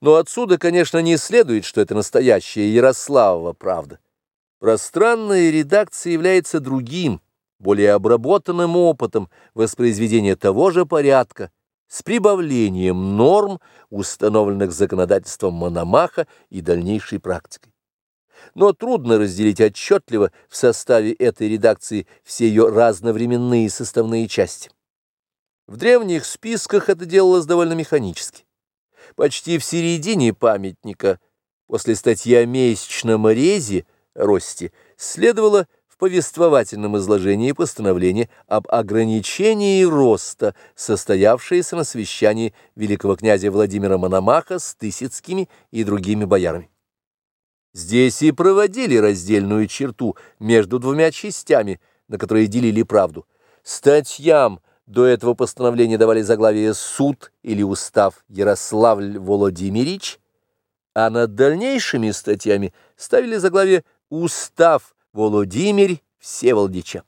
Но отсюда, конечно, не следует, что это настоящая Ярославова правда. Пространная редакция является другим, более обработанным опытом воспроизведения того же порядка, с прибавлением норм, установленных законодательством Мономаха и дальнейшей практикой. Но трудно разделить отчетливо в составе этой редакции все ее разновременные составные части. В древних списках это делалось довольно механически. Почти в середине памятника, после статьи о месячном резе, росте, следовало в повествовательном изложении постановление об ограничении роста, состоявшееся на совещании великого князя Владимира Мономаха с Тысяцкими и другими боярами. Здесь и проводили раздельную черту между двумя частями, на которые делили правду. Статьям до этого постановления давали заглавие «Суд» или «Устав Ярославль Володимирич», а над дальнейшими статьями ставили заглавие «Устав Володимир Всеволодича.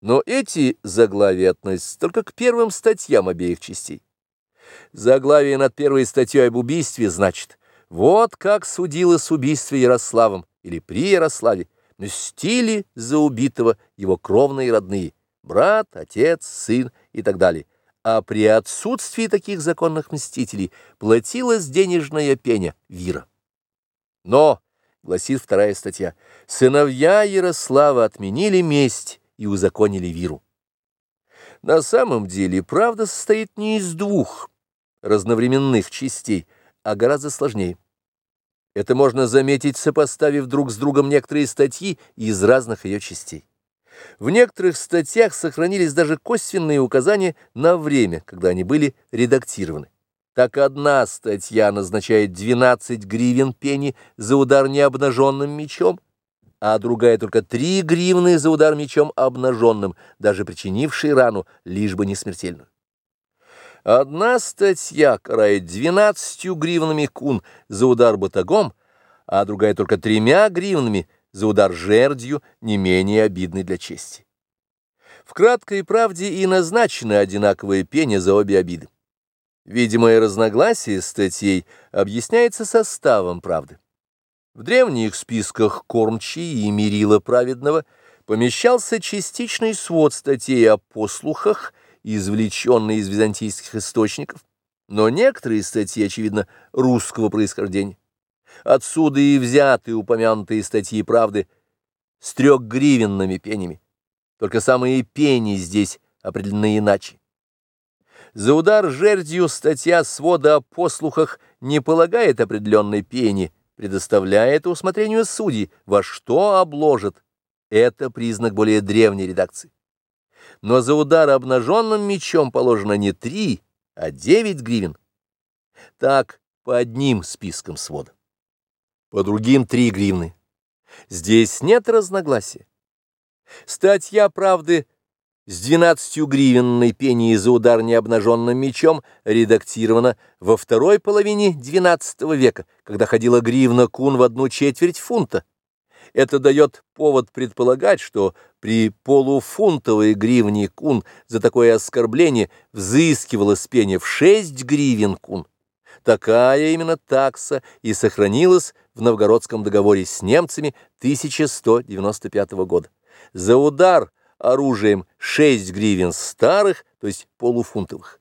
Но эти заглавия относятся только к первым статьям обеих частей. Заглавие над первой статьей об убийстве значит «Вот как судилось убийство Ярославом» или «При Ярославе» мстили за убитого его кровные родные, брат, отец, сын и так далее. А при отсутствии таких законных мстителей платилась денежная пеня, вира. Но гласит вторая статья, сыновья Ярослава отменили месть и узаконили виру. На самом деле правда состоит не из двух разновременных частей, а гораздо сложнее. Это можно заметить, сопоставив друг с другом некоторые статьи из разных ее частей. В некоторых статьях сохранились даже косвенные указания на время, когда они были редактированы. Так одна статья назначает 12 гривен пени за удар необнаженным мечом, а другая только 3 гривны за удар мечом обнаженным, даже причинивший рану, лишь бы не смертельную. Одна статья карает 12 гривнами кун за удар батагом, а другая только тремя гривнами за удар жердью, не менее обидный для чести. В краткой правде и назначена одинаковая пеня за обе обиды. Видимое разногласие статей объясняется составом правды. В древних списках Кормчи и Мирила Праведного помещался частичный свод статей о послухах, извлеченные из византийских источников, но некоторые статьи, очевидно, русского происхождения. Отсюда и взяты упомянутые статьи правды с трехгривенными пенями. Только самые пени здесь определены иначе. За удар жердью статья свода о послухах не полагает определенной пени, предоставляя это усмотрению судей, во что обложат. Это признак более древней редакции. Но за удар обнаженным мечом положено не три, а девять гривен. Так, по одним спискам свода. По другим три гривны. Здесь нет разногласия. Статья, правды, с 12 гривенной пении за удар необнаженным мечом редактирована во второй половине XII века, когда ходила гривна кун в одну четверть фунта. Это дает повод предполагать, что при полуфунтовой гривне кун за такое оскорбление взыскивалась пение в 6 гривен кун. Такая именно такса и сохранилась в новгородском договоре с немцами 1195 года. За удар оружием 6 гривен старых, то есть полуфунтовых.